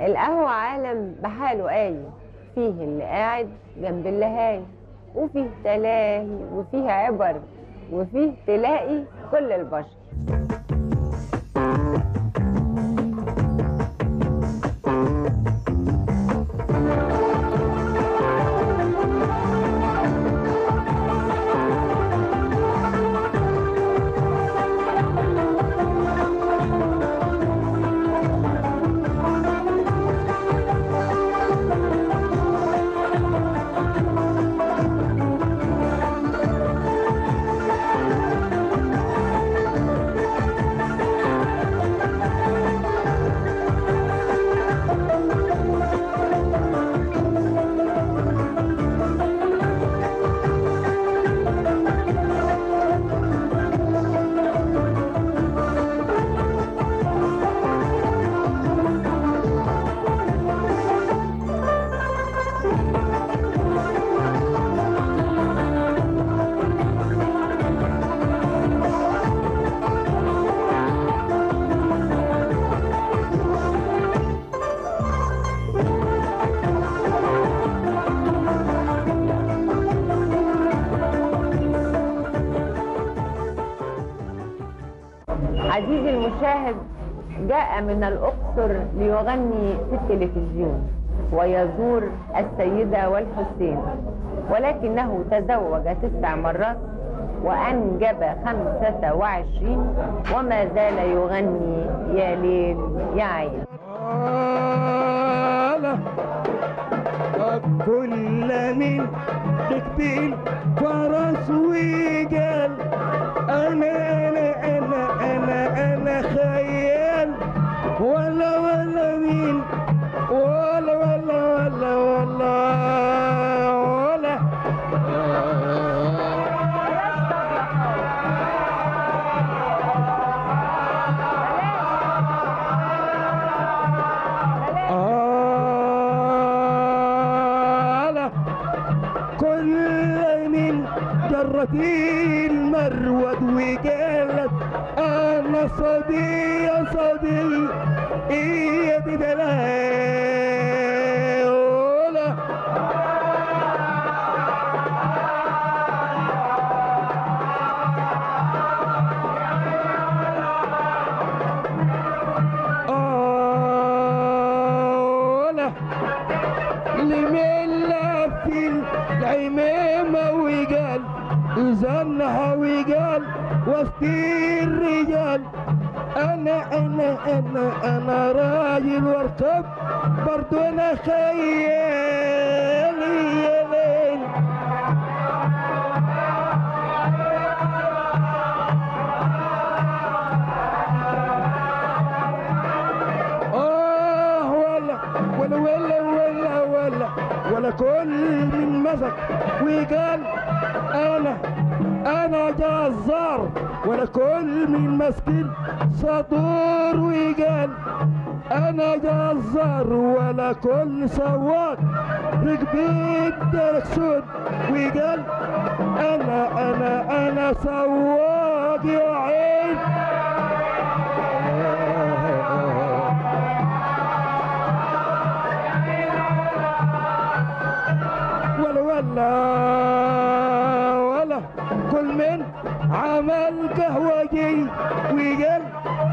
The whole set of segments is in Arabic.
القهوة عالم بحاله قايم. فيه اللي قاعد جنب اللي هاي وفيه تلاهي وفيه عبر وفيه تلاقي كل البشر. عزيزي المشاهد جاء من الأقصر ليغني في التلفزيون ويزور السيدة والحسين ولكنه تزوج تسع مرات وأنجب خمسة وعشرين وما زال يغني يا ليل يا عين. كل من ركبين فرس وجال أنا تخيل ولا ولا لم وسط الرجال أنا أنا أنا أنا راجل واركب برضو أنا خيالي يا ليل آه ولا ولا ولا ولا ولا ولا كل من مسك وقال أنا أنا جزار ولا كل من مسكين صدور وقال أنا جزار ولا كل سواق ركبت دركسون وقال أنا أنا أنا سواق يا عين. ولا ولا. قهوة جي وقال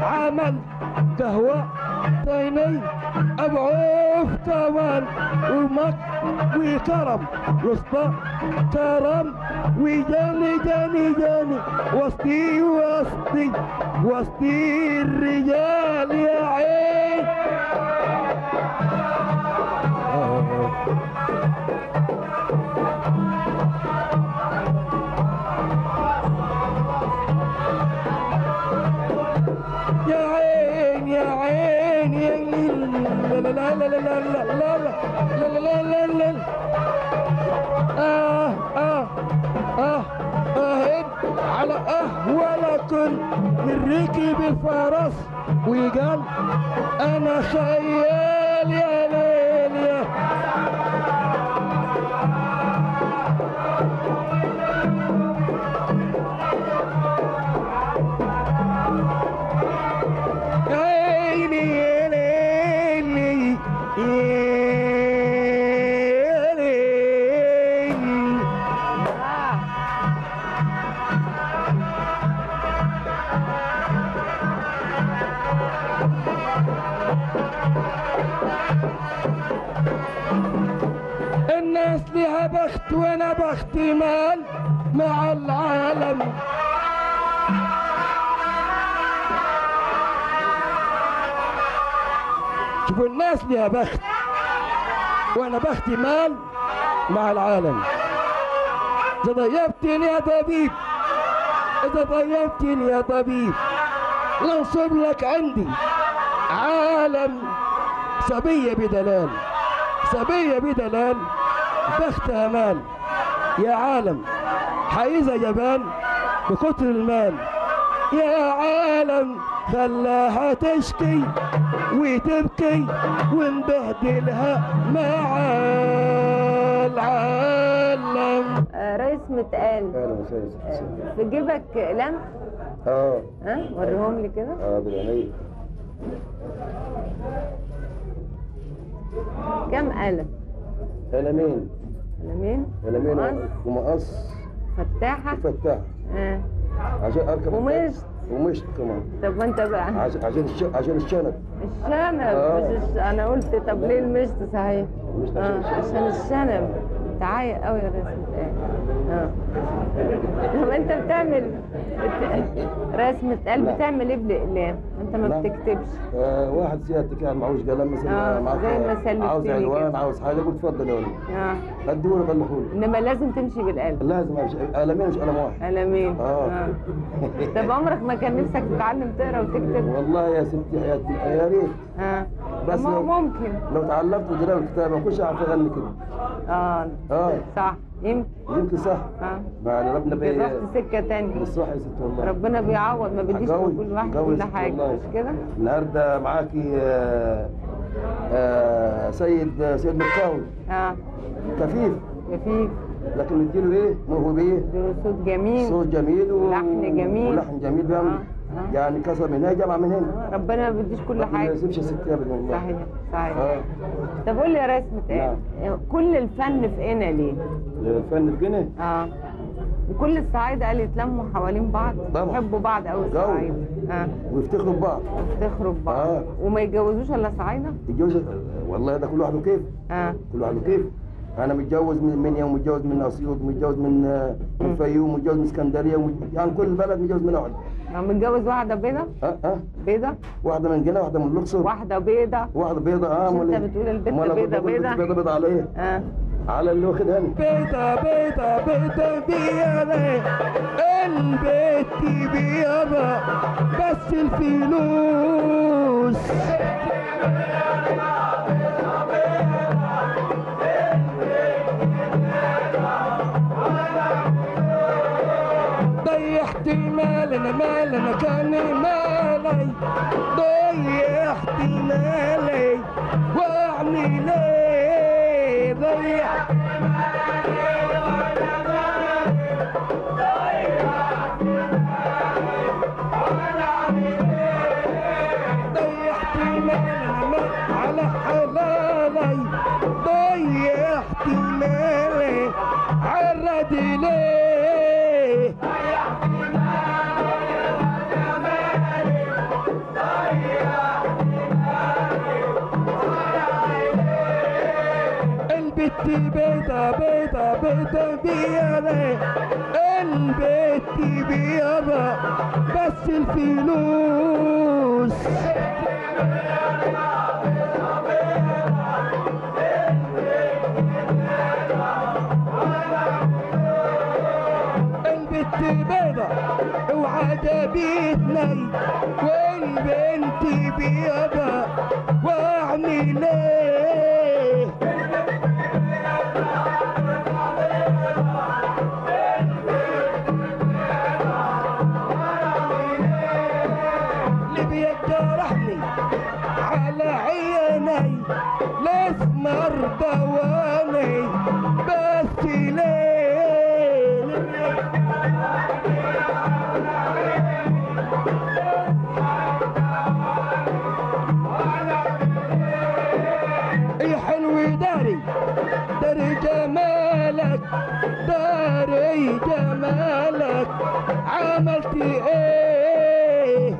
عمل قهوة. طيني أبعوف كمان ومك وكرم وسط كرم وجاني جاني جاني. وسطي وسطي. وسطي الرجال يا لا لا لا لا لا لا لا لا لا لا آه آه آه آه على آه ولا كل من ركب الفرس وقال أنا خيال وأنا بختي مال مع العالم. شوفوا الناس لها بخت وأنا بختي مال مع العالم. إذا ضيبتني يا طبيب إذا ضيبتني يا طبيب لانصب لك عندي عالم صبية بدلال. صبية بدلال بختها مال يا عالم حيزة جبان بكتر المال. يا عالم خلاها تشكي وتبكي ونبهدلها مع العالم. آه، رئيس متقال أهلا وسهلا. في جيبك اقلام آه. ها؟ وريهم لي كده. آه بالعينية كم قلم؟ قلمين. قلمين قلمين مقص، ومقص. فتاحة؟ وفتاح آه. عشان أركب ومشط. ومشط كمان. طب وأنت بقى؟ عشان عشان الش... عشان الشنب. الشنب؟ آه. مش الش... أنا قلت طب ليه المشط صحيح؟ آه عشان الشنب. تعايق قوي يا آه طب انت بتعمل متقال لا. بتعمل إيه بالإقلام؟ انت ما. بتكتبش. آه واحد سيادتك كان معهوش قلم مثلا آه، زي ما عاوز. عنوان عاوز حاجة قلت تفضل يا ولد. آه. اديه طلعوا لي إنما لازم تمشي بالقلم لازم أمشي. قلمين مش قلم واحد. قلمين. آه. طب عمرك ما كان نفسك تتعلم تقرأ وتكتب؟ والله يا ستي حياتي يا ريت. آه. بس لو- ممكن. لو تعلمت القراءه والكتابه ما كنتش اعرف أغني كده. آه آه. صح. يمكن. يمكن صح. آه. مع ربنا بي... رحت سكة بالصح يا ست والله. ربنا بيعوض ما بيديش لكل واحد كل حاجة. مش كده؟ النهارده معاكي آه آه سيد سيد مكاوي آه. كفيف. كفيف. لكن نديله إيه؟ موهوب إيه؟ صوت جميل. صوت جميل و... لحن جميل. ولحن جميل بيعمل آه، آه. يعني كسر من هنا جمع من هنا. آه، ربنا ما بيديش كل ما حاجة. يسيبش ست ابدا والله صحيح صحيح. آه. طب قول لي يا ريس متقال كل الفن في هنا ليه؟ الفن في جنيه آه. وكل الصعايدة قال يتلموا حوالين بعض. يحبوا بعض قوي. الصعايدة. آه. ويفتخروا ببعض. يفتخروا ببعض. آه. وما يتجوزوش إلا صعايدة؟ يتجوز والله ده كل واحد وكيف. آه. كل واحد وكيف. أنا متجوز من منيا ومتجوز من أسيوط ومتجوز من آه، الفيوم ومتجوز من اسكندرية ومت- يعني كل بلد متجوز من واحد. لو متجوز واحدة بيضة؟ ها ها. بيضة؟ واحدة من جنة واحدة من الأقصر. واحدة بيضة. واحدة بيضة آه مش أمال أنت إيه؟ بتقول كنت بقول بيضة؟ البت بيضة؟ بيضة على إيه؟ آه. على اللي واخدها لي بيضة بيضة بيضة بيضة البيت بيضة بس الفلوس. أنا مال أنا كان مالي. مالي. واعمل إيه ضيعت ضيعت مالي. على حلالي. ضيعت مالي. عرض ليه بيضة بيضة بيضة البت بيضة بس الفلوس. البت بيضة وعجبتني والبنت بيضة واعمل عملت إيه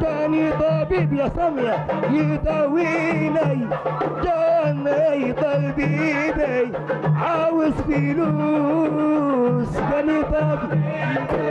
تاني طبيب يا سامية يداويني جاني طبيبي عاوز فلوس تاني طبيب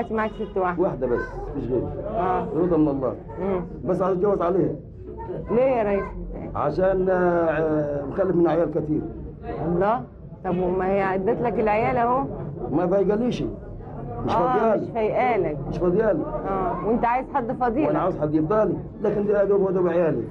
دلوقتي معاك ست واحدة واحدة بس مش غير. آه. رضا من الله. مم. بس عايز اتجوز عليها. ليه يا ريس؟ عشان آه، مخلف من عيال كتير. الله. طب وما هي ادت لك العيال اهو؟ ما فايقاليش. مش آه مش فاضيالي فايقالك. مش فاضيالي. آه. وانت عايز حد وأنا فضيلة عاوز حد يفضلي. لكن دي ادوب ودوب عيالي.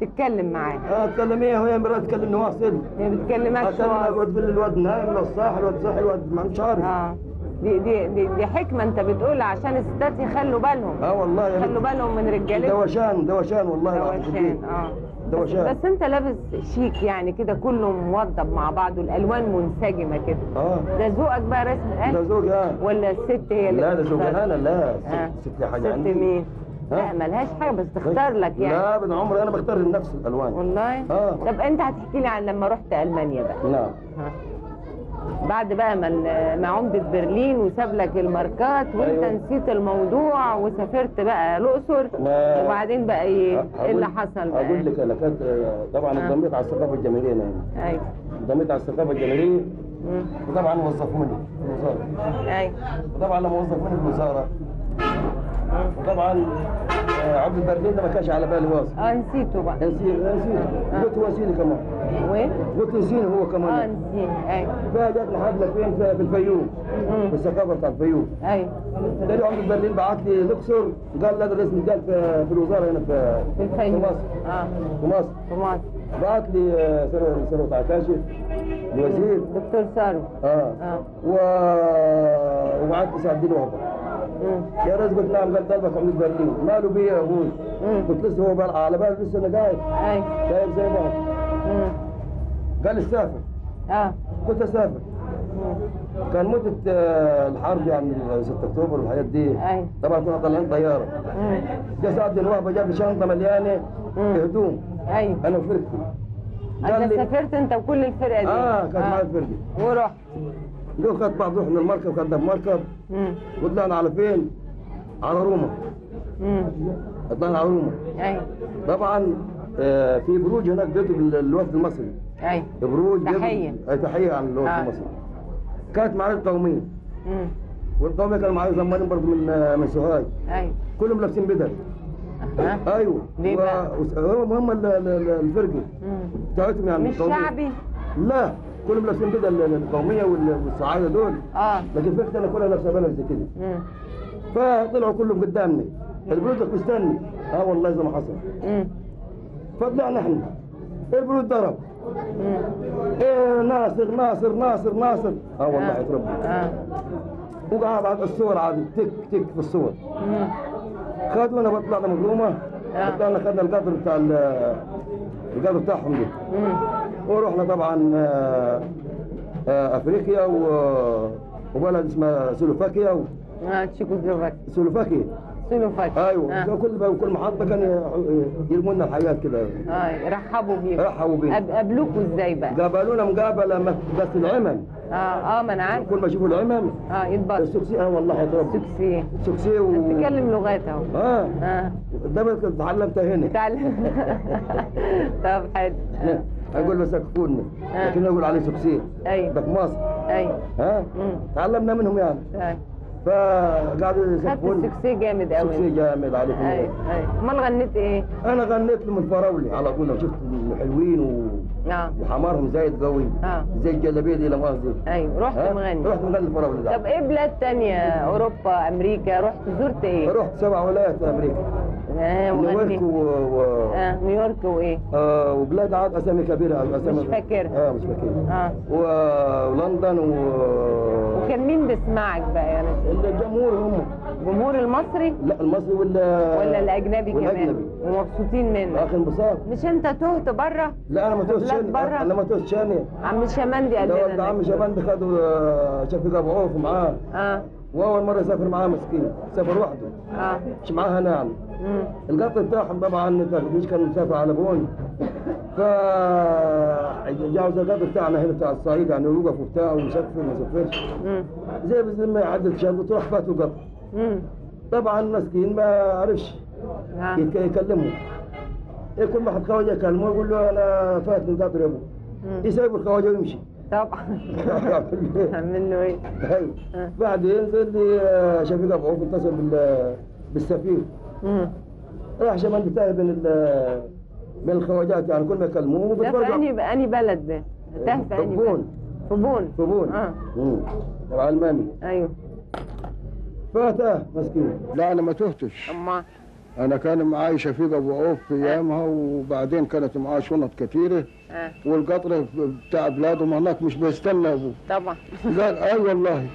تتكلم معاه آه اتكلم إيه؟ وهي مرات تكلمني واصل هي بتكلمك اتكلم شوية الواد بال الواد نايم الواد صاحي الواد صاحي الواد ما مش عارف. آه. دي دي دي, دي حكمة انت بتقولها عشان الستات يخلوا بالهم آه والله يا يخلوا. بالهم من رجالتهم دوشان دوشان والله العظيم دوشان آه دوشان. بس, بس انت لابس شيك يعني كده كله موضب مع بعض والالوان منسجمة كده آه ده ذوقك بقى رسم ده قلب زوج آه ولا الست هي اللي لا ده بتختار؟ أنا لا آه. ست ست لي حاجة ست عندي مين؟ ها؟ لا ملهاش حاجة بس تختار لك يعني لا من عمري أنا بختار لنفسي الألوان والله آه. طب أنت هتحكي لي عن لما رحت ألمانيا بقى نعم ها. بعد بقى ما ما عمدة برلين وساب لك الماركات وانت أيوة. نسيت الموضوع وسافرت بقى الأقصر وبعدين بقى إيه إيه اللي حصل بقى؟ أقول لك أنا كانت طبعا آه. على الثقافة الجماهيرية يعني. أيوه انضميت على الثقافة الجماهيرية. وطبعا وظفوني في الوزارة أيوه وطبعا لما وظفوني في الوزارة. وطبعا آه، عبد البرلين ده ما كانش على بالي واصل. آه نسيته بقى. نسيت نسيت قلت هو نسيني كمان. وين؟ قلت نسيني هو آه كمان نسيت أيوه فجأة لحد فين؟ في في الفيوم. في الثقافة بتاع الفيوم. أيوه تاني عمد البرلين بعت لي الاقصر قال ده الاسم قال في, في الوزارة هنا في في في الفيوم. مصر. آه. في مصر. في مصر. بعت لي آه، ثروت ثروت عكاشي الوزير. دكتور سارو. آه. آه. و... وبعت لي سعد الدين وهبه. يا رزق قلت نعم قال طلبك عمد البرلين ماله بيه يا أبوي. قلت لسه هو بال- على بالي لسه أنا قاعد أيوه شايف زي مم. قال لي سافر آه. قلت اسافر. كان مدة آه، الحرب يعني 6 أكتوبر والحاجات دي. أيوة. طبعا كنا طالعين طيارة. جه سعد الدين وهبه جاب شنطة مليانة. هدوم. أيوه أنا وفرقتي. أنت سافرت أنت وكل الفرقة دي؟ آه كانت معايا فرقتي ورحت قالوا خدت بعض رحنا المركب خدنا بمركب مم. وطلعنا على فين؟ على روما. طلعنا على روما أيوه طبعا آه، في بروج هناك بيته الوفد المصري أيوه بروج. آه، تحية عن الوفد آه. المصري كانت معايا القومية مم. والقومية كانوا معايا زمانين برضه من آه، من سوهاج أيوه كلهم لابسين بدل ها أيوه ليه بقى؟ هم هم ال- ال- ال- الفرقة. بتاعتهم يعني مش. شعبي لا كلهم لابسين ال- القومية وال- والصعايده دول. آه. لكن فرقتي أنا كلها لابسه بلد زي كده. فطلعوا كلهم قدامنا. البرود مستني آه والله زي ما حصل. فطلعنا إحنا. البرود ضرب. إيه ناصر ناصر ناصر ناصر. آه والله آه. يتربى. آه. وقعد على الصور عادي. تك تك في الصور. خدونا طلعنا مظلومة. آه. طلعنا خدنا القدر بتاع ال- القدر بتاعهم دي. مم. ورحنا طبعا آه، آه، أفريقيا و- وبلد اسمها سلوفاكيا و- آه تشيكوسلوفاكيا سلوفاكيا سلوفاكيا أيوه آه. كل كل محطة كان يرموا لنا الحاجات كده. آه يرحبوا بيك رحبوا بينا. قاب- قابلوكوا إزاي بقى؟ قابلونا مقابلة بس العمم آه آه ما أنا عارف كل ما يشوفوا العمم آه يتبسط السكسي آه والله يتربى سكسي سكسي و بتتكلم لغات اهو آه. آه. ده بس تعلمتها هنا. تعلم. طب حلو. أقول بس سكفوني آه. لكن أقول عليه سكسي أيوه ده في مصر. أيوه ها. تعلمنا منهم يعني. طيب. فقعدوا خدت السكسي جامد سكسي قوي جامد عليكم. أيوه أيوه امال غنيت إيه؟ أنا غنيت لهم الفراولي على طول. لو شفت حلوين و... آه. وحمارهم زايد قوي. آه. زي الجلابية دي لا مؤاخذه أيوه رحت؟ مغني. رحت مغني الفراولي ده. طب إيه بلاد تانية؟ أوروبا أمريكا رحت زرت إيه؟ رحت سبع ولايات في أمريكا. نيويورك مغني و... و... آه نيويورك وإيه؟ آه وبلاد عاد أسامي كبيرة أسامي مش فاكرها. آه مش فاكرها. آه. ولندن و وكان مين بيسمعك بقى؟ يعني الجمهور هم. الجمهور المصري؟ لا المصري ولا ولا الأجنبي كمان؟ والأجنبي. ومبسوطين منك آخر انبساط. مش أنت تهت بره لا أنا ما توهتش بلاد برا؟ أنا ما شاني. عم شمندي قال ده لنا ده عم شبان خدوا آه، شفيق ابو عوف معاه. آه. وأول مرة يسافر معاه مسكين. سافر وحده. آه. مش معاها نعم مم. القطر بتاعهم طبعا مش كان مسافر على بون ف جاوز القطر بتاعنا هنا بتاع الصعيد يعني يوقف وبتاع ويسافر ما يسافرش مم. زي بس ما يعدي الشاب تروح فاتوا مم. طبعا مسكين ما عرفش يك- يكلمه إيه كل واحد خواجه يكلمه يقول له أنا فات من قطر يا أبو. يسيب الخواجه ويمشي طبعا عامل له إيه. بعدين قال لي آه، شفيق أبو عوف اتصل بال- بالسفير. راح شمال بتاعي بين ال- بين الخواجات يعني كل ما يكلموه ده في أنهي أنهي بلد ده؟ ده في أنهي. بلد؟ في بون في بون آه. تبع الماني أيوه. فاتاه مسكين. لا أنا ما تهتش. أما. أنا كان معاي شفيق أبو عوف في ايامها وبعدين كانت معاه شنط كثيره آه. والقطر بتاع بلادهم هناك مش بيستنى أبوه. طبعا. قال اي والله.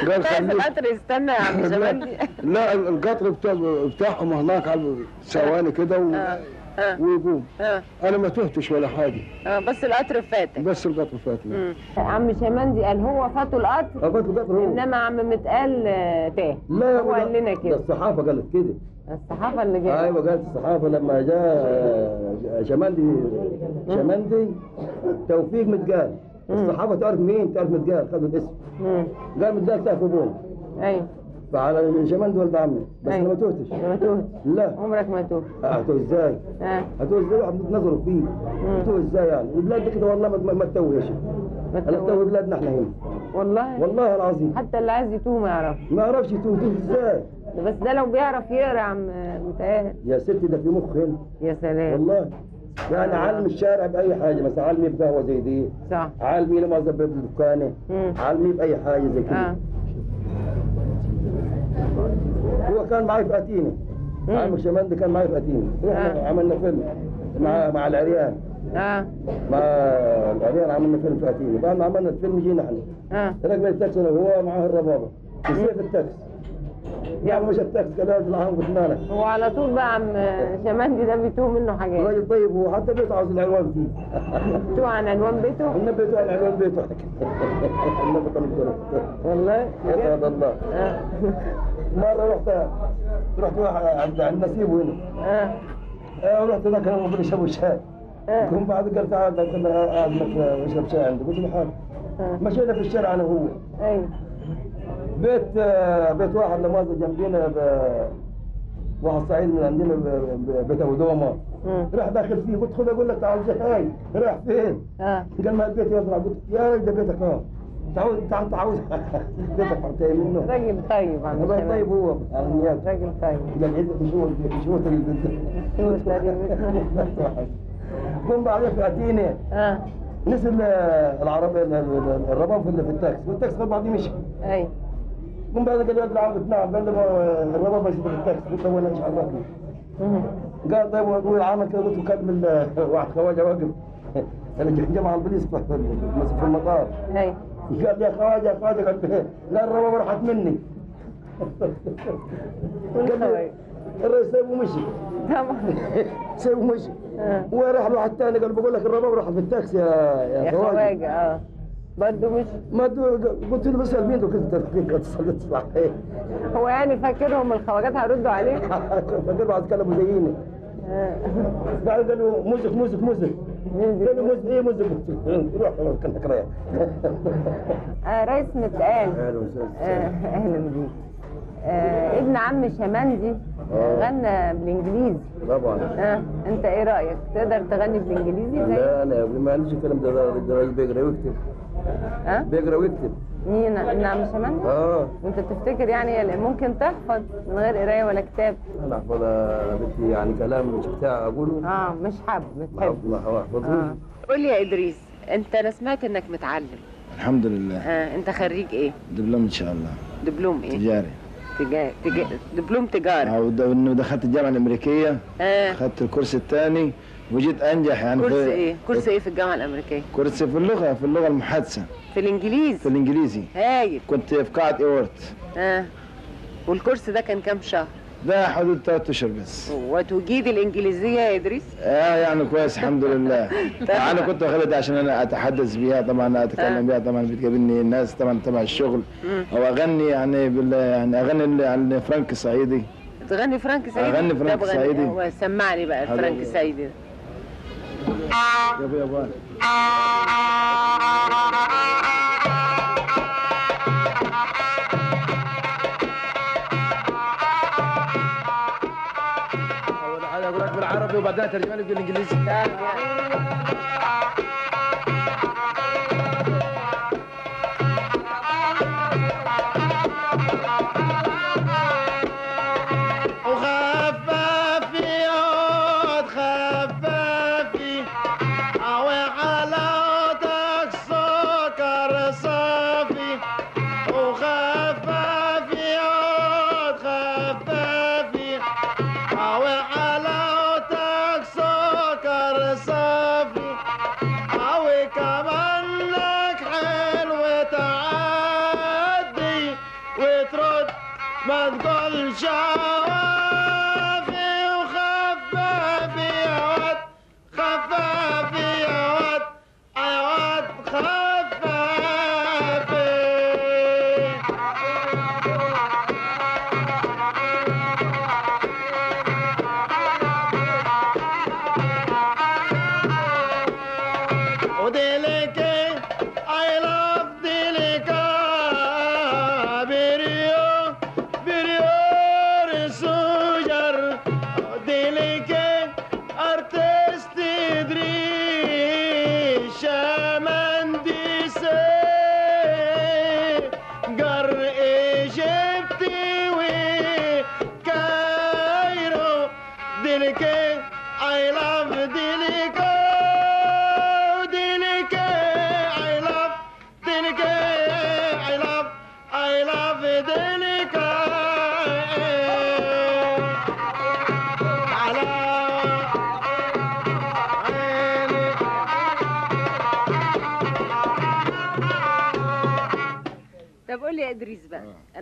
قال بس خليك القطر يستنى يا عم شمندي لا القطر بتاع بتاعهم هناك على ثواني كده و... آه آه. ويقوم. آه. أنا ما تهتش ولا حاجة. آه بس القطر فاتك. بس القطر فاتني. عم شمندي قال هو فاتوا القطر أخذت القطر هو. إنما عم متقال آه، تاه. لا يا هو قال لنا ده كده الصحافة قالت كده. الصحافة اللي جاية أيوه قالت الصحافة لما جاء آه، شمندي شمندي توفيق متقال. الصحافة تعرف مين؟ تعرف متقال خذوا الاسم. مم. قال متقال تاه في بون أيوه فعلى شمندي ولد عمي بس أيوة. أنا ما توهتش. ما توه لا. عمرك ما توه هتوه إزاي؟ آه. هتوه إزاي؟ واحد نظروا فيه. هتوه إزاي يعني؟ البلاد دي كده والله ما- تتوه يا شيخ. ما أنا توه تتوه بلادنا إحنا هنا. والله. والله العظيم. حتى اللي عايز يتوه ما يعرفش. ما أعرفش يتوه. يتوه إزاي؟ بس ده لو بيعرف يقرأ يا عم متهيألي. يا ستي ده في مخ هنا. يا سلام. والله. يعني علم الشارع بأي حاجة مثلا علمي بقهوه زي دي. صح. علمي لما مم. علمي بأي حاجة زي كده. آه. هو كان معي في اتينا. عم شمندي كان معي في اتينا رحنا آه. عملنا فيلم مع مع العريان. آه. مع العريان عملنا فيلم في اتينا بعد ما عملنا الفيلم جينا إحنا. آه. ركبنا التاكسي أنا وهو معاه الربابة. في التاكسي. يا عم مش قال لازم العام مالك هو على طول بقى عم شمندي ده بيتوه منه حاجات. الراجل طيب هو حتى بيته عاوز العنوان فيه. توه عن عنوان بيته؟ النبي بيته على العنوان بيته. النبي كان والله؟ يا؟ الله. آه. مرة رحت رحت عند عند نسيب هنا. آه. آه، رحت ذاك أنا بقول يشربوا شاي. آه. قوم بعد قال تعال كنا قاعد نشرب شاي عنده قلت له حاضر. آه. مشينا في الشارع أنا وهو. أيوه. بيت آه، بيت واحد لمازة جنبينا ب- واحد صعيد من عندنا بيت أبو دومه. راح داخل فيه قلت خذ أقول لك تعال جاي راح فين؟ آه. قال ما البيت يزرع. قلت يا ده بيتك آه تعود تعال تعود بيتك حتى منه. راجل طيب عم والله طيب هو. راجل طيب. قال عزة شو شو شو تقريبا قم بعدين في اتينا آه. نزل العربية الرباب في في التاكسي والتاكسي خد بعضيه مشي أيوه قم بعد قال لي عم نعم قال لي ماشي في التاكسي قلت له وين إيش عرفني مم. قال طيب وابوي عامل كذا قلت له كلم ال- واحد خواجة واقف. جمع البوليس في المطار. قال لي يا خواجة يا خواجة قال لا الرباب راحت مني. قال لي الرئيس سيبه ومشي. طبعا سيبه ومشي. آه. وراح له واحد ثاني قال بقول لك الرباب راح في التاكسي يا يا خواجة آه. برضه مش ما قلت له بسال مين كنت اتصلت صحيح. هو يعني فاكرهم الخواجات هيردوا عليه فقال بعد كلمه زينا آه. بعد قال له موزك موزك موزك قال له موزك إيه موزك روح كنا كراية. آه رئيس متقال. أهلا وسهلا. آه أهلا بيك. آه ابن عم شمندي آه. غنى بالإنجليزي. طبعا. آه أنت إيه رأيك؟ تقدر تغني بالإنجليزي زي؟ لا أنا ما عنديش الكلام ده ده ده راجل بيقرا ويكتب آه بيقرأ ويكتب. مين ابن عم شمندي آه. وأنت تفتكر يعني ممكن تحفظ من غير قراية ولا كتاب؟ أنا أحفظ يا بنتي يعني كلام مش بتاع أقوله. آه مش حب ما بتحب ما احفظوش آه. قول لي يا إدريس أنت أنا سمعت إنك متعلم. الحمد لله. آه أنت خريج إيه؟ دبلوم إن شاء الله. دبلوم إيه؟ تجاري. تجا... تجا... دبلوم د- انه دخلت الجامعة الأمريكية. آه. خدت الكورس الثاني. وجيت أنجح يعني كورس في إيه؟ كورس إيه في الجامعة الأمريكية؟ كورس في اللغة في اللغة المحادثة. في الإنجليزي؟ في الإنجليزي. هايل. كنت في قاعة إيوارت. آه. والكورس ده كان كام شهر؟ ده حدود ثلاث أشهر بس. وتجيد الإنجليزية يا إدريس؟ آه يعني كويس الحمد لله. أنا كنت واخدها عشان أنا أتحدث بيها طبعا آه. أتكلم بيها طبعا بتقابلني الناس طبعا تبع الشغل. أو أغني يعني بال يعني أغني عن فرانكو صعيدي. تغني فرانكو صعيدي أغني فرانكو صعيدي. سمعني بقى فرانكو. صعيدي ده. يابا يابا أول حاجة أقول لك بالعربي وبعدين ترجمها لي بالإنجليزي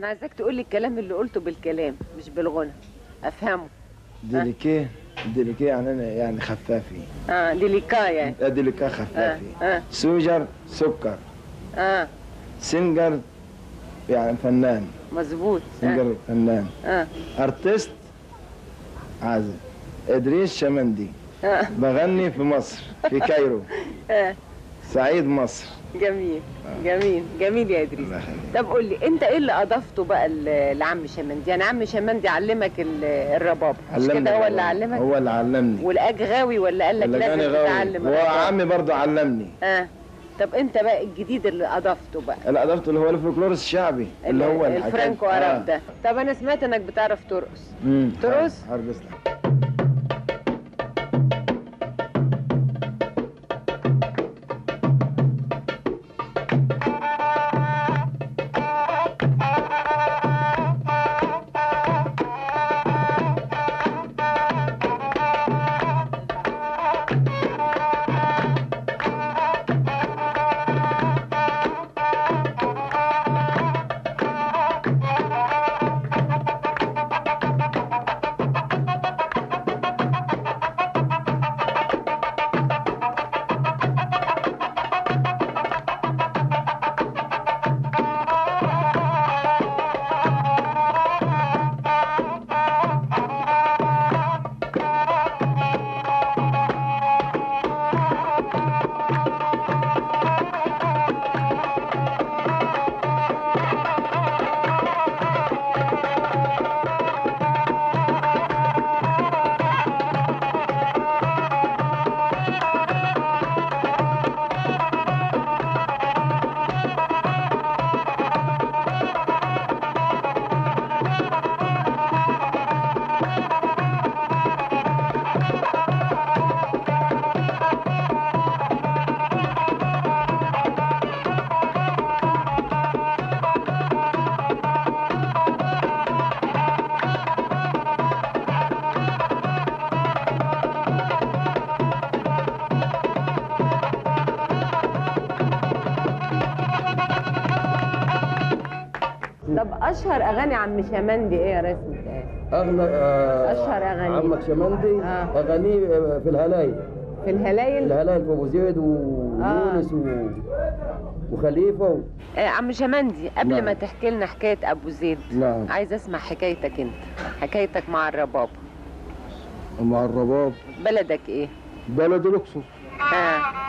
أنا عايزاك تقول لي الكلام اللي قلته بالكلام مش بالغنى. افهمه. delicate delicate يعني أنا يعني خفافي. آه delicate يعني. آه، delicate خفافي. آه sugar سكر. آه. singer يعني فنان. مظبوط. آه. singer فنان. آه. artist عازف. إدريس شمندي. آه, بغني في مصر في Cairo. آه. صعيد مصر. جميل. جميل. جميل يا إدريس. طب قول لي أنت إيه اللي أضفته بقى لعم شمندي؟ يعني عم شمندي علمك ال- الرباب مش كده هو اللي. علمك؟ هو اللي علمني. والأج غاوي ولا قال لك لازم تتعلم؟ هو؟ عمي برضه علمني. آه. طب أنت بقى الجديد اللي أضفته بقى؟ اللي قدرته اللي هو الفولكلور الشعبي اللي هو الفرانكو آه. عرب ده. طب أنا سمعت إنك بتعرف ترقص. ترقص؟ هرقص. لك. أشهر أغاني عم شمندي إيه يا متقال أغنى آه أشهر أغانيه. عمك شمندي آه. أغانيه آه، في الهلايل. في الهلايل؟ الهلايل في ابو زيد ويونس و... وخليفة و... آه عم شمندي قبل نعم. ما تحكي لنا حكاية أبو زيد نعم. عايز أسمع حكايتك أنت حكايتك مع الرباب. مع الرباب؟ بلدك إيه؟ بلد الأقصر. ها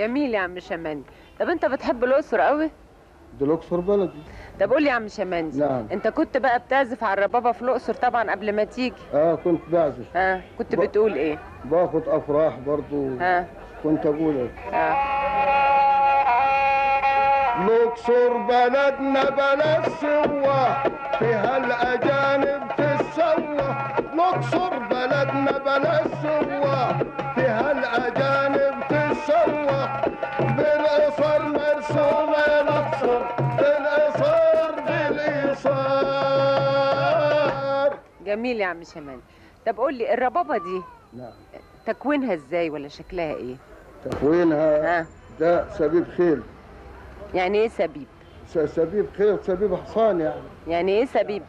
جميل يا عم شمندي طب انت بتحب الأقصر قوي؟ دي الأقصر بلدي. طب قول لي يا عم شمندي نعم. انت كنت بقى بتعزف على الربابة في الأقصر طبعا قبل ما تيجي؟ آه كنت بعزف. ها كنت ب- بتقول إيه؟ باخد أفراح برضو. ها كنت أقول إيه. ها الأقصر بلدنا بلا سوا فيها الاجانب تتسوى الأقصر بلدنا بلا سوا فيها الاجانب مرسومه الاقصر بالاقصر بالايصار جميل يا عم شمندي طب قول لي الربابة دي نعم. تكوينها إزاي ولا شكلها إيه؟ تكوينها ها؟ ده سبيب خيل. يعني إيه سبيب؟ سبيب خيل سبيب حصان يعني. يعني إيه سبيب؟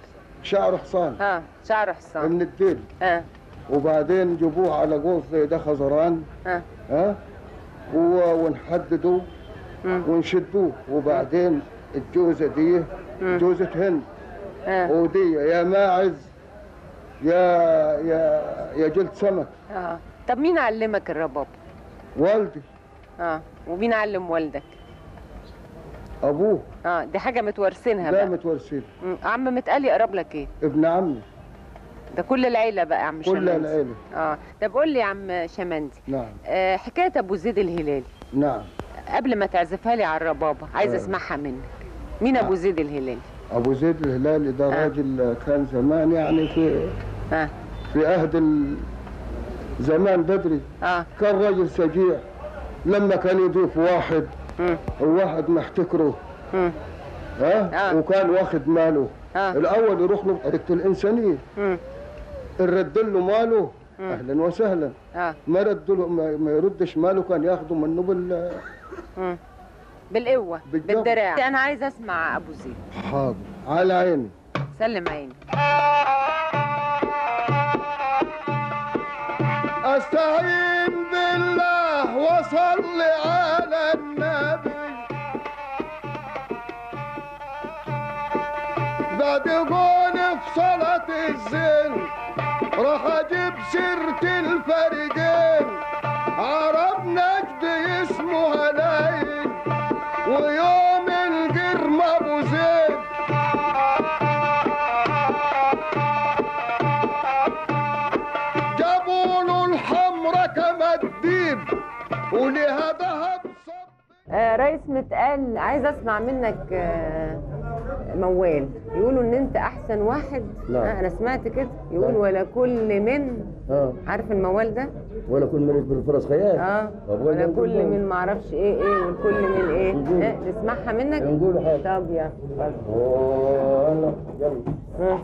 شعر حصان. ها شعر حصان. من الديل. ها. وبعدين جابوه على قوس زي ده خزران. ها. ها؟ و- ونحددوه مم. ونشدوه. وبعدين الجوزة دي مم. جوزة هند. ودي يا ماعز يا يا يا جلد سمك. ها طب مين علمك الربابه والدي. ها ومين علم والدك؟ أبوه. آه. دي حاجة متوارثينها ده بقى. متورثين. مم. عم متقال يقرب لك إيه؟ ابن عمي. ده كل العيلة بقى يا عم كل شمندي العيلة. آه. طب قول لي يا عم شمندي نعم. آه حكاية أبو زيد الهلالي. نعم. قبل ما تعزفها لي على الربابة عايز آه. أسمعها منك. مين أبو زيد الهلالي؟ أبو زيد الهلالي ده آه. راجل كان زمان يعني في ها في عهد زمان بدري. آه. كان راجل شجيع لما كان يضيف واحد مم. الواحد محتكره. ها؟ آه. وكان واخد ماله. آه. الأول يروح له مم. الرد له ماله. أهلا وسهلا. آه. ما رد له ما, يردش ماله كان ياخده منه بال. بالقوة. بالدراع. أنا عايز أسمع أبو زيد. حاضر. على عيني. سلم عيني. أستعين بالله وصلي على النبي. بعد قول في صلاة الزين. راح أجيب سيرة الفريقين. عرب نجد اسمه هلايل ويوم القرم أبو زيد. جابوا له الحمرة كما الديب ولها ذهب آه رئيس متقال عايز أسمع منك آه موال. يقولوا إن أنت أحسن واحد. نعم. آه أنا سمعت كده. يقول. ولا كل من. آه. عارف الموال ده؟ ولا كل ملك بالفرس خيال. آه. ولا كل. من معرفش إيه إيه والكل من إيه. آه نسمعها منك؟ نقول حاجة. طب يا اتفضل. والله يلا.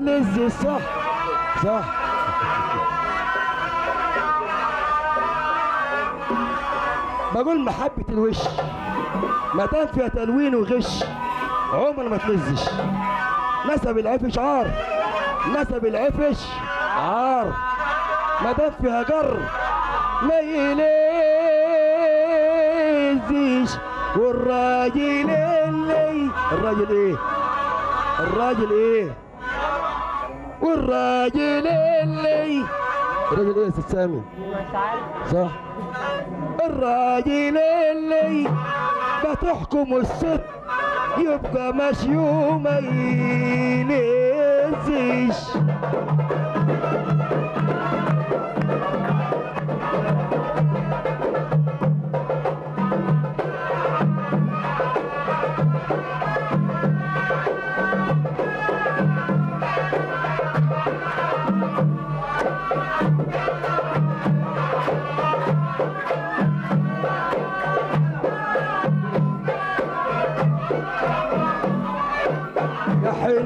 تلز صح. صح. بقول محبة الوش. ما فيها تلوين وغش. عمر ما تلزش نسب العفش عار. نسب العفش عار. ما دام فيها ما يلزش. والراجل اللي الراجل إيه؟ الراجل إيه؟ والراجل اللي الراجل إيه يا أستاذ سامي؟ صح. الراجل اللي بتحكم الست يبقى ماشي وما يلزش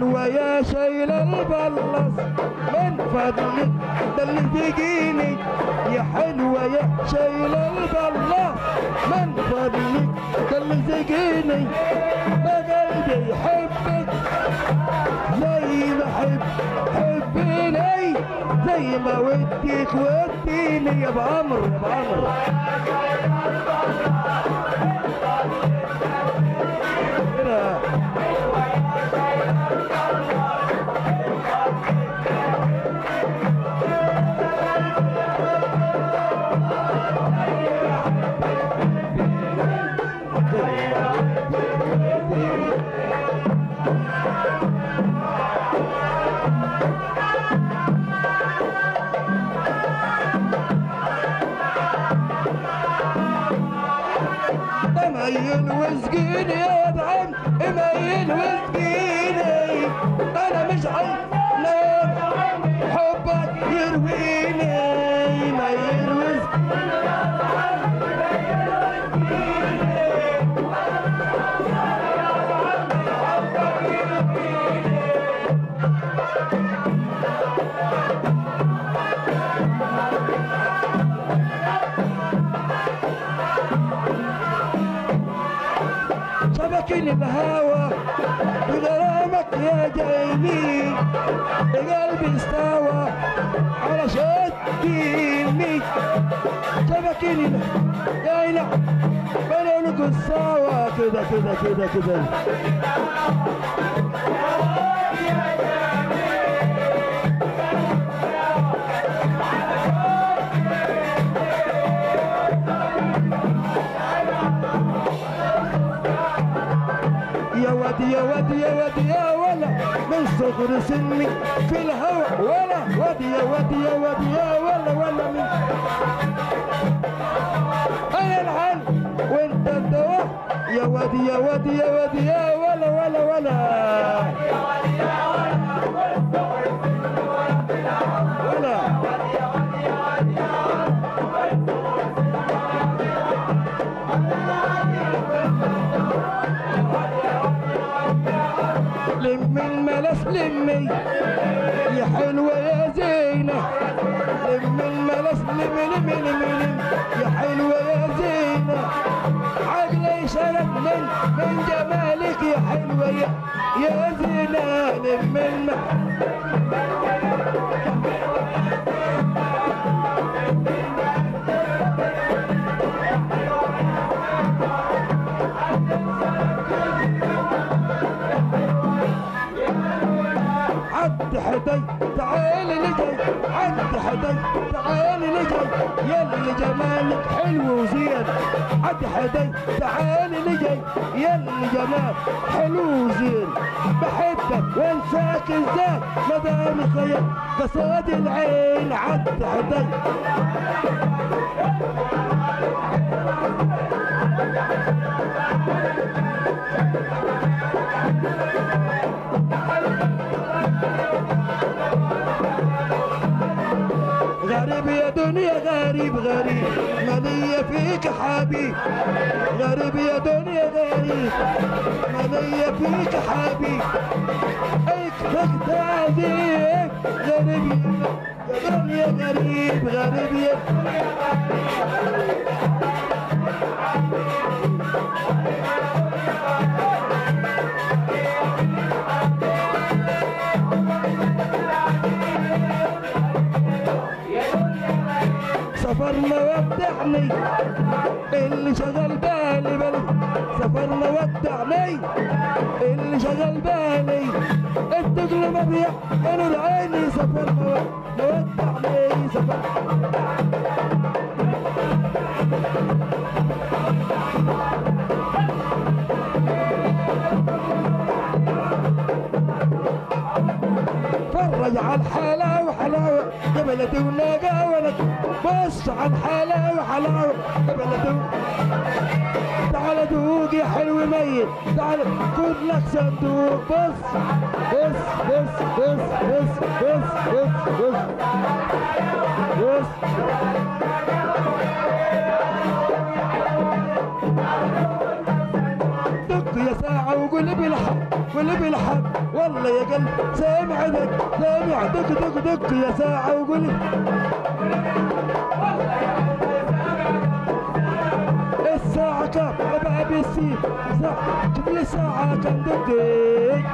يا حلوة يا شايلة البلص من فضلك ده اللي تجيني يا حلوة يا شايلة البلص من فضلك ده اللي تجيني ما قلبي يحبك زي ما حب حبيني زي ما وديك وديني يا عمرو يا ابو ميل وسقيني يا ابعم ميل وسقيني الهوى بغرامك يا جميل قلبي استوى على شد يمين شبكني يا عيني بنوا لكم سوا كده كده كده كده. يا واد يا واد يا واد يا ولا من صغر سني في الهوى ولا. واد يا واد يا واد يا ولا ولا من أنا الحل وانت الدواء. يا واد يا واد يا واد يا ولا ولا ولا ولا. لمي يا حلوة يا زينة. لم الملس لم لم لم لم يا حلوة يا زينة. عقلي شرب من من جمالك يا حلوة يا يا زينة. لم الم عد حدي تعال لجي عد حدي تعال يا اللي جمالك حلو وزين. عد حدي تعال يا اللي جمالك حلو وزين. بحبك وانساك إزاي ما دام خير. قصاد العين عد حدي. غريب. ما فيك حابي غريب يا دنيا غريب. ما فيك حابي اكتب تعذيب غريب يا دنيا غريب. غريب يا دنيا غريب. سفرنا ودعني اللي شغل بالي بالي سفرنا ودعني اللي شغل بالي الطفل ما بيحقن العيني سفرنا ودعني فرج ع الحلاوة وحلاوة يا بلدي بص على الحلاوة حلاوة يا بلدي تعال دوق يا حلو ميت. تعال خد لك صندوق بص بص بص بص بص بص بص بص بص دق يا ساعة وقول بالحق. قول بالحق. والله يا قلب سامع دق سامع. دق دق دق يا ساعة وقول الساعة كام أبا أبي السي جيب لي ساعة كام دقيق؟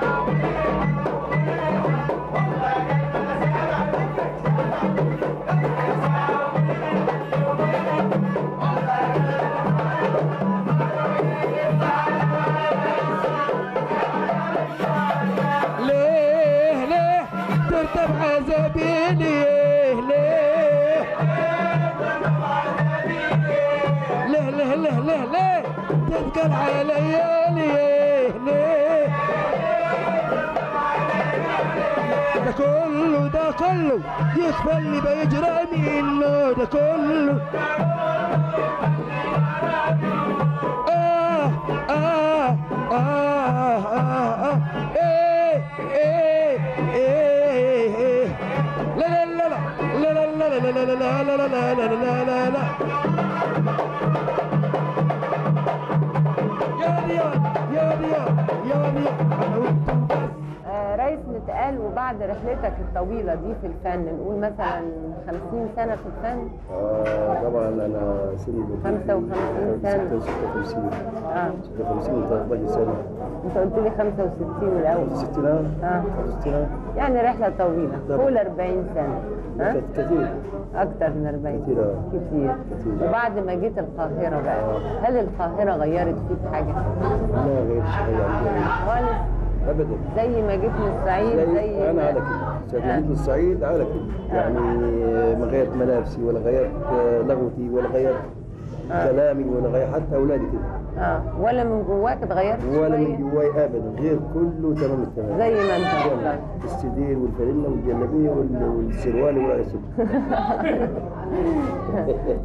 كله يخفى اللي بيجرى منه ده كله آه آه آه آه آه إيه إيه إيه إيه لا لا لا لا لا لا لا لا لا لا لا لا لا لا لا لا يا رياض يا رياض يا رياض أنا آه، نتقال وبعد رحلتك الطويلة دي في الفن نقول مثلا 50 سنة في الفن؟ آه طبعا أنا سني 55 سنة. 56 آه. 56 13 سنة. أنت قلت لي 65 الأول. 60 آه. 60 يعني رحلة طويلة. فوق ال 40 سنة. ها؟ كثير أكتر من 40 كتير، آه. كتير. كتير. وبعد ما جيت القاهرة بقى هل القاهرة غيرت فيك حاجة؟ ما غيرش حاجة. عندي خالص؟ ابدا. زي ما جيت من الصعيد زي زي أنا ما- على كده. ساعة جيت من الصعيد على كده. يعني ما غيرت ملابسي ولا غيرت آه، لغوتي ولا غيرت كلامي ولا غيرت حتى أولادي كده. آه. ولا من جواك اتغيرت ولا؟ من جواي ابدا غير كله تمام التمام. زي ما أنت. السدير والفانلة والجلابية وال- والسروال السود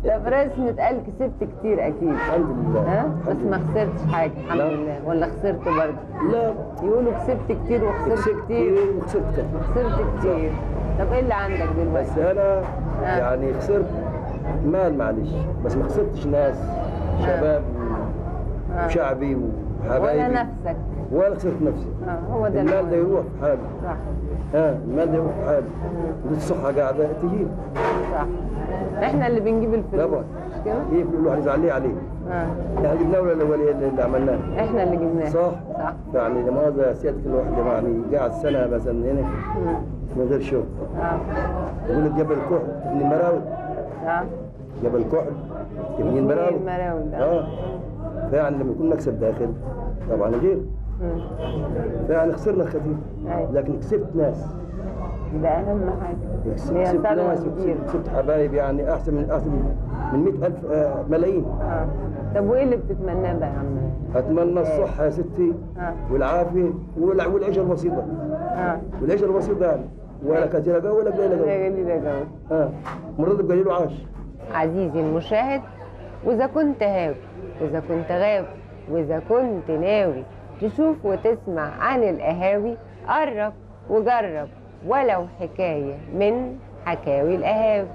طب رسم اتقال كسبت كتير أكيد. الحمد لله. ها؟ بس ما. خسرتش حاجة الحمد. لله. ولا خسرت برضه؟ لا. يقولوا كسبت كتير وخسرت كتير. وخسرت. كتير خسرت كتير. طب إيه اللي عندك بس دلوقتي؟ أنا آه. يعني خسرت مال معلش. بس ما خسرتش ناس شباب آه. وشعبي ولا وحبايبي نفسك. ولا خسرت نفسي. آه هو ده المال ده. يروح في حاله. صح. ها المال ده يروح في حاله. ودي الصحة قاعدة تجيب. صح. إحنا اللي بنجيب الفلوس. طبعا مش كده؟ كيف يقولوا عليه؟ آه. إحنا جبناه ولا اللي عملناه؟ إحنا اللي جبناه. صح. صح. يعني لماذا سيادة الواحد يعني قاعد سنة مثلا هنا. مم. من غير شغل. آه. يقول لك جبل الكحل تبني مراوي. آه جبل الكحل تبني المراوي المراوي آه. فيعني لما يكون مكسب داخل طبعا غير. فيعني خسرنا أيوة. لكن كسبت ناس. ده أهم حاجة. كسبت هي كسبت ناس كسبت حبايب يعني أحسن من أحسن من 100000 آه، ملايين. آه. طب وإيه اللي بتتمناه بقى يا عم؟ أتمنى الصحة يا ستي آه. والعافية والع- والعيشة البسيطة. آه. والعيشة البسيطة يعني. ولا كثيره قوي ولا قليله قوي جميل جو آه. مرض بقليل وعاش. عزيزي المشاهد وإذا كنت هاوي. وإذا كنت غاوي وإذا كنت ناوي تشوف وتسمع عن القهاوي قرب وجرب ولو حكاية من حكاوي القهاوي.